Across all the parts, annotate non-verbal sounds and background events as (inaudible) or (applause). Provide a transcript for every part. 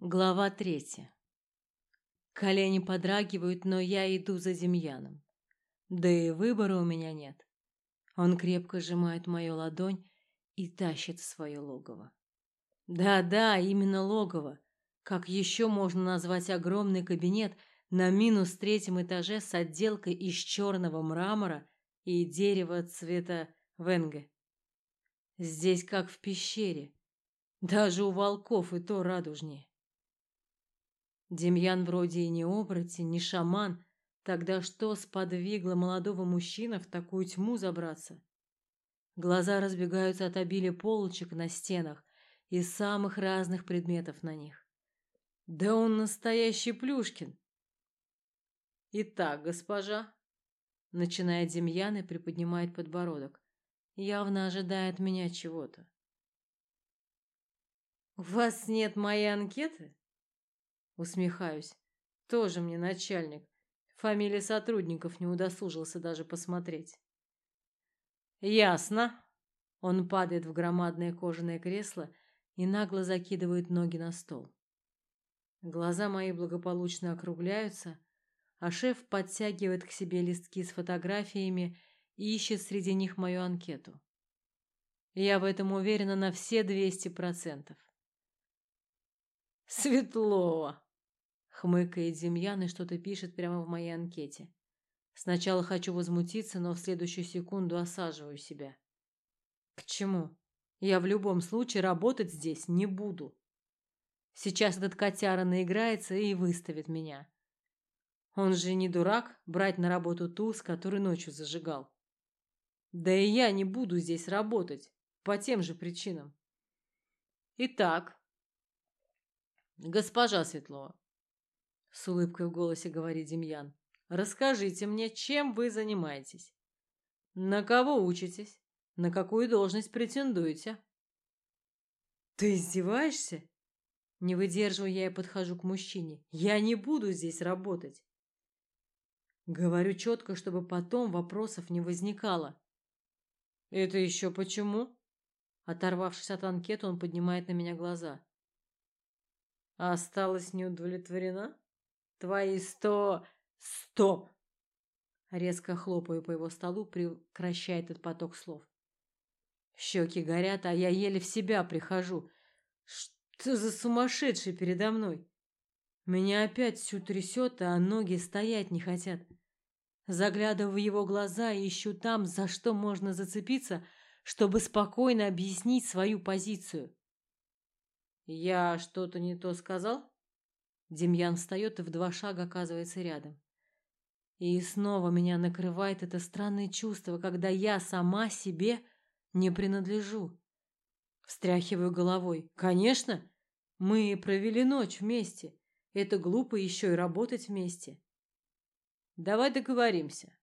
Глава третья. Колени подрагивают, но я иду за Демьяном. Да и выбора у меня нет. Он крепко сжимает мою ладонь и тащит в свое логово. Да-да, именно логово. Как еще можно назвать огромный кабинет на минус третьем этаже с отделкой из черного мрамора и дерева цвета венге? Здесь как в пещере. Даже у волков и то радужнее. Демьян вроде и не оборотень, не шаман, тогда что сподвигло молодого мужчину в такую тьму забраться? Глаза разбегаются от обилия полочек на стенах и самых разных предметов на них. Да он настоящий Плюшкин. Итак, госпожа, начинает Демьян и приподнимает подбородок, явно ожидая от меня чего-то. У вас нет моей анкеты? Усмехаюсь. Тоже мне начальник. Фамилии сотрудников не удосужился даже посмотреть. Ясно. Он падает в громадное кожаное кресло и нагло закидывает ноги на стол. Глаза мои благополучно округляются, а шеф подтягивает к себе листки с фотографиями и ищет среди них мою анкету. Я в этом уверена на все двести процентов. Светлова, Хмыкает Демьян и что-то пишет прямо в моей анкете. Сначала хочу возмутиться, но в следующую секунду осаживаю себя. К чему? Я в любом случае работать здесь не буду. Сейчас этот котяра наиграется и выставит меня. Он же не дурак брать на работу ту, с которой ночью зажигал. Да и я не буду здесь работать по тем же причинам. Итак, госпожа Светлова, с улыбкой в голосе говорит Демьян. Расскажите мне, чем вы занимаетесь? На кого учитесь? На какую должность претендуете? Ты издеваешься? Не выдерживаю я и подхожу к мужчине. Я не буду здесь работать. Говорю четко, чтобы потом вопросов не возникало. Это еще почему? Оторвавшись от анкеты, он поднимает на меня глаза. Осталась не удовлетворена? Твои сто... Стоп! Резко хлопаю по его столу, прекращая этот поток слов. Щеки горят, а я еле в себя прихожу. Что за сумасшедший передо мной? Меня опять всю трясет, а ноги стоять не хотят. Заглядываю в его глаза и ищу там, за что можно зацепиться, чтобы спокойно объяснить свою позицию. Я что-то не то сказал? Демьян встает и в два шага оказывается рядом. И снова меня накрывает это странное чувство, когда я сама себе не принадлежу. Встряхиваю головой. Конечно, мы провели ночь вместе. Это глупо еще и работать вместе. Давай договоримся.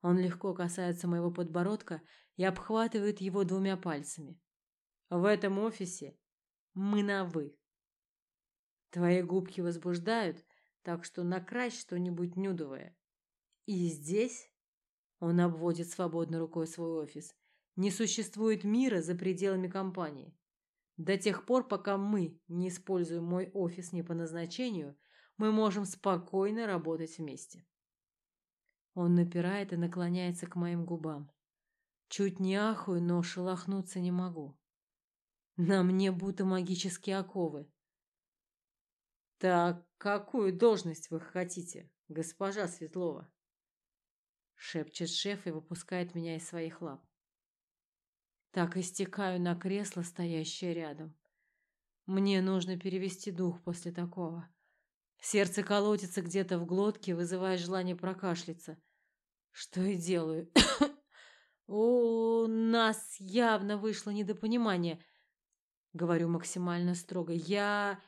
Он легко касается моего подбородка и обхватывает его двумя пальцами. В этом офисе мы на вы. Твои губки возбуждают, так что накрась что-нибудь нюдовое. И здесь он обводит свободной рукой свой офис. Не существует мира за пределами компании. До тех пор, пока мы не используем мой офис не по назначению, мы можем спокойно работать вместе. Он напирает и наклоняется к моим губам. Чуть не ахую, но шелохнуться не могу. На мне будто магические оковы. Так какую должность вы хотите, госпожа Светлова? Шепчет шеф и выпускает меня из своих лап. Так истекаю на кресло, стоящее рядом. Мне нужно перевести дух после такого. Сердце колотится где-то в глотке, вызывая желание прокашляться. Что и делаю. (coughs) У нас явно вышло недопонимание. Говорю максимально строго. Я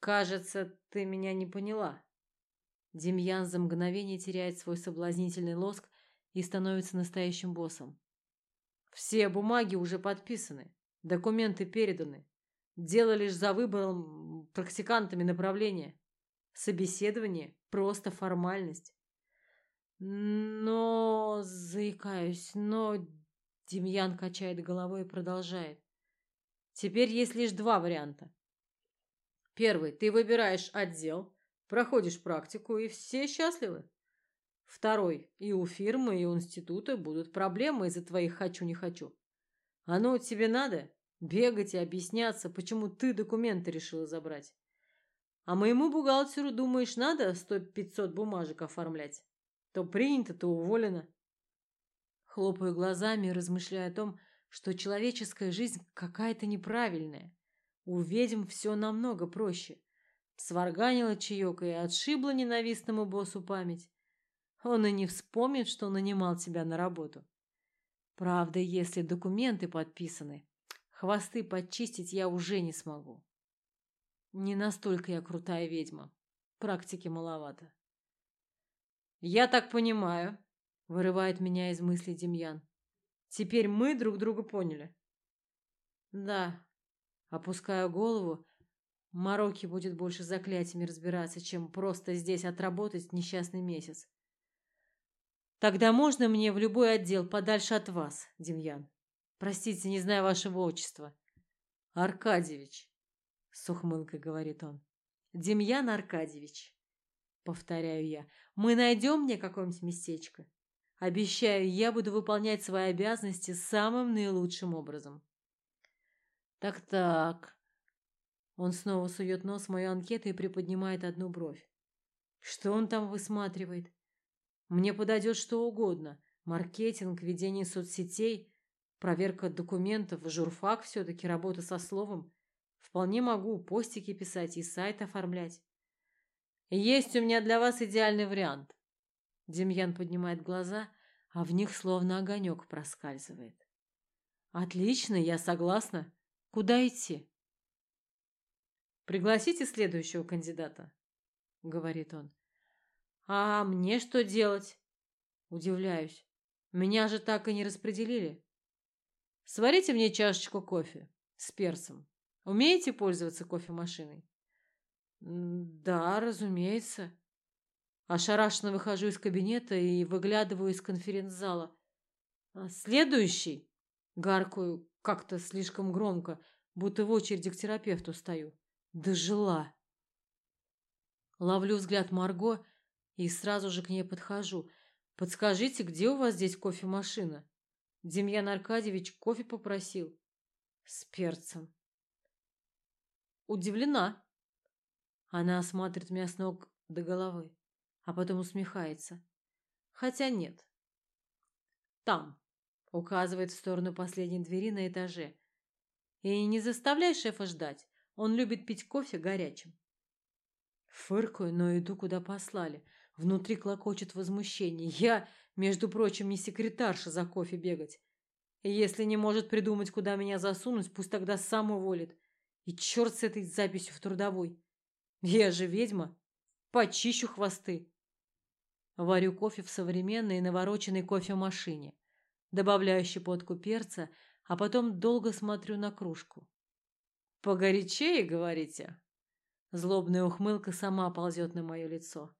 Кажется, ты меня не поняла. Демьян за мгновение теряет свой соблазнительный лоск и становится настоящим боссом. Все бумаги уже подписаны, документы переданы. Дело лишь за выбором практикантами направления. Собеседование – просто формальность. Но, заикаюсь, но... Демьян качает головой и продолжает. Теперь есть лишь два варианта. Первый. Ты выбираешь отдел, проходишь практику, и все счастливы. Второй. И у фирмы, и у института будут проблемы из-за твоих «хочу-не хочу». Оно тебе надо? Бегать и объясняться, почему ты документы решила забрать. А моему бухгалтеру, думаешь, надо сто-пятьсот бумажек оформлять? То принято, то уволено. Хлопаю глазами, размышляя о том, что человеческая жизнь какая-то неправильная. У ведьм все намного проще. Сварганила чаек и отшибла ненавистному боссу память. Он и не вспомнит, что нанимал тебя на работу. Правда, если документы подписаны, хвосты подчистить я уже не смогу. Не настолько я крутая ведьма. Практики маловато. Я так понимаю, вырывает меня из мыслей Демьян. Теперь мы друг друга поняли. Да. Опускаю голову. Мароки будет больше заклятиями разбираться, чем просто здесь отработать несчастный месяц. Тогда можно мне в любой отдел подальше от вас, Демьян? Простите, не знаю вашего отчества. Аркадьевич с ухмылкой говорит он. Демьян Аркадьевич, повторяю я. Мы найдем мне какое-нибудь местечко. Обещаю, я буду выполнять свои обязанности самым наилучшим образом. Так-так. Он снова сует нос в мою анкету и приподнимает одну бровь. Что он там высматривает? Мне подойдет что угодно. Маркетинг, ведение соцсетей, проверка документов, журфак все-таки, работа со словом. Вполне могу постики писать и сайт оформлять. Есть у меня для вас идеальный вариант. Демьян поднимает глаза, а в них словно огонек проскальзывает. Отлично, я согласна. Куда идти? Пригласите следующего кандидата, говорит он. А мне что делать? Удивляюсь. Меня же так и не распределили. Сварите мне чашечку кофе с перцем. Умеете пользоваться кофемашиной? Да, разумеется. Ошарашенно выхожу из кабинета и выглядываю из конференц-зала. А следующий? Гаркую как-то слишком громко, будто в очереди к терапевту стою. Дожила. Ловлю взгляд Марго и сразу же к ней подхожу. Подскажите, где у вас здесь кофемашина? Демьян Аркадьевич кофе попросил. С перцем. Удивлена. Она осматривает меня с ног до головы, а потом усмехается. Хотя нет. Там, указывает в сторону последней двери на этаже. И не заставляй шефа ждать. Он любит пить кофе горячим. Фыркаю, но иду, куда послали. Внутри клокочет возмущение. Я, между прочим, не секретарша за кофе бегать. И если не может придумать, куда меня засунуть, пусть тогда сам уволит. И черт с этой записью в трудовой. Я же ведьма. Почищу хвосты. Варю кофе в современной навороченной кофемашине. Добавляю щепотку перца, а потом долго смотрю на кружку. «Погорячее, говорите?» Злобная ухмылка сама ползет на мое лицо.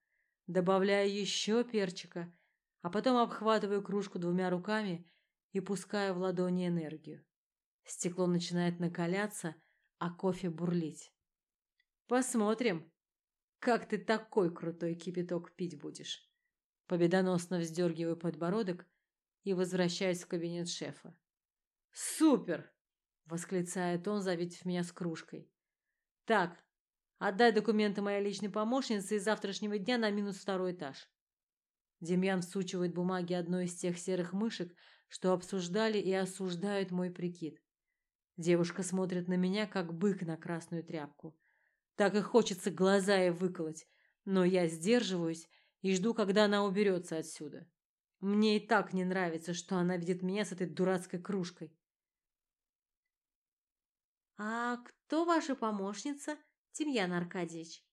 Добавляю еще перчика, а потом обхватываю кружку двумя руками и пускаю в ладони энергию. Стекло начинает накаляться, а кофе бурлить. Посмотрим, как ты такой крутой кипяток пить будешь. Победоносно вздергиваю подбородок и возвращаюсь в кабинет шефа. Супер! восклицает он, завидев меня с кружкой. Так, отдай документы моей личной помощнице и завтрашнего дня на минус второй этаж. Демьян всучивает бумаги одной из тех серых мышек, что обсуждали и осуждают мой прикид. Девушка смотрит на меня, как бык на красную тряпку. Так и хочется глаза ей выколоть, но я сдерживаюсь и жду, когда она уберется отсюда. Мне и так не нравится, что она видит меня с этой дурацкой кружкой. «А кто ваша помощница, Тимьян Аркадьевич?»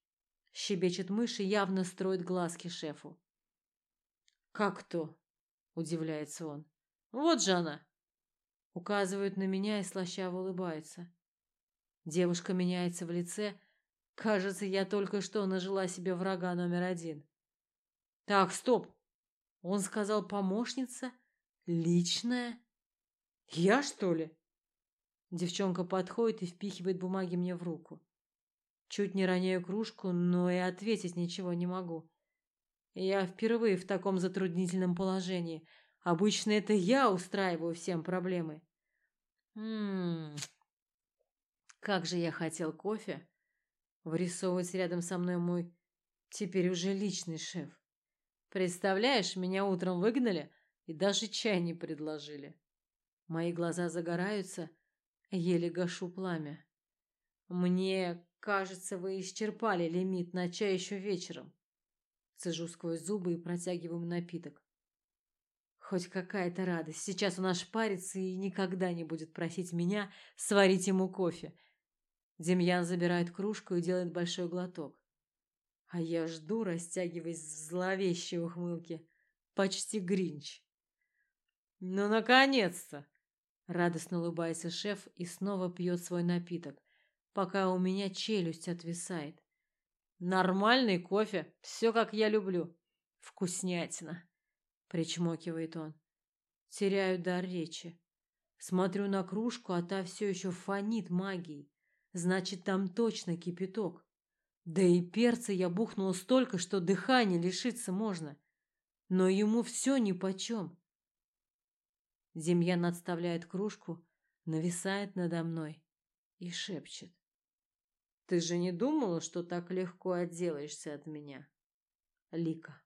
Щебечет мышь и явно строит глазки шефу. «Как кто?» – удивляется он. «Вот же она!» Указывают на меня и слащаво улыбается. Девушка меняется в лице. Кажется, я только что нажила себе врага номер один. Так, стоп. Он сказал помощница? Личная? Я, что ли? Девчонка подходит и впихивает бумаги мне в руку. Чуть не роняю кружку, но и ответить ничего не могу. Я впервые в таком затруднительном положении. Обычно это я устраиваю всем проблемы. Ммм, как же я хотел кофе. Вырисовывается рядом со мной мой теперь уже личный шеф. Представляешь, меня утром выгнали и даже чай не предложили. Мои глаза загораются, еле гашу пламя. Мне кажется, вы исчерпали лимит на чай еще вечером. Цежу сквозь зубы и протягиваю напиток. Хоть какая-то радость. Сейчас он аж парится и никогда не будет просить меня сварить ему кофе. Демьян забирает кружку и делает большой глоток. А я жду, растягиваясь в зловещей ухмылке. Почти гринч. «Ну, наконец-то!» Радостно улыбается шеф и снова пьет свой напиток, пока у меня челюсть отвисает. Нормальный кофе, все как я люблю. Вкуснятина, причмокивает он. Теряю дар речи. Смотрю на кружку, а та все еще фонит магией. Значит, там точно кипяток. Да и перца я бухнула столько, что дыхания лишиться можно. Но ему все нипочем. Демьян отставляет кружку, нависает надо мной и шепчет. «Ты же не думала, что так легко отделаешься от меня, Лика?»